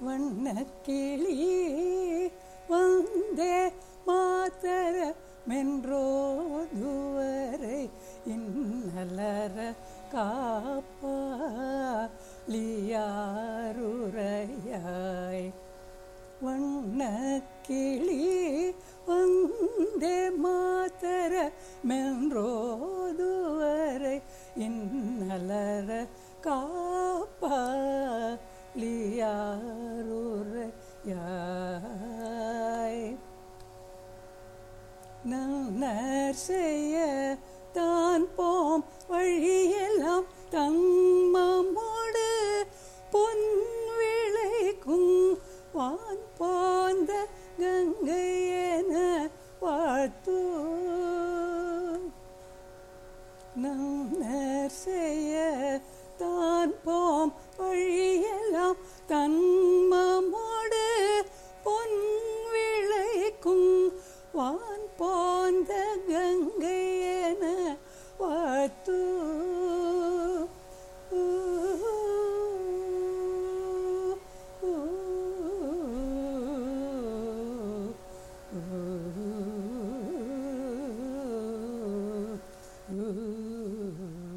வண்ணக்கிளி வந்தே மாத்தர மென்றோதுவரை இன்னலர காப்பாலியாருரையாய் வண்ணக்கிளி வந்தே மாத்தர மென்றோ யாருரையாய்? நாம் நேர் செய்ய தான் போம் வழியெல்லாம் தங்கமோடு பொன் விளைக்கும் வான் போந்த கங்கை என வாழ்த்து நாம் நேர் செய்ய தன்மமோடு பொன் விளைக்கும் வான் போந்த கங்கையன வாத்து Ooh.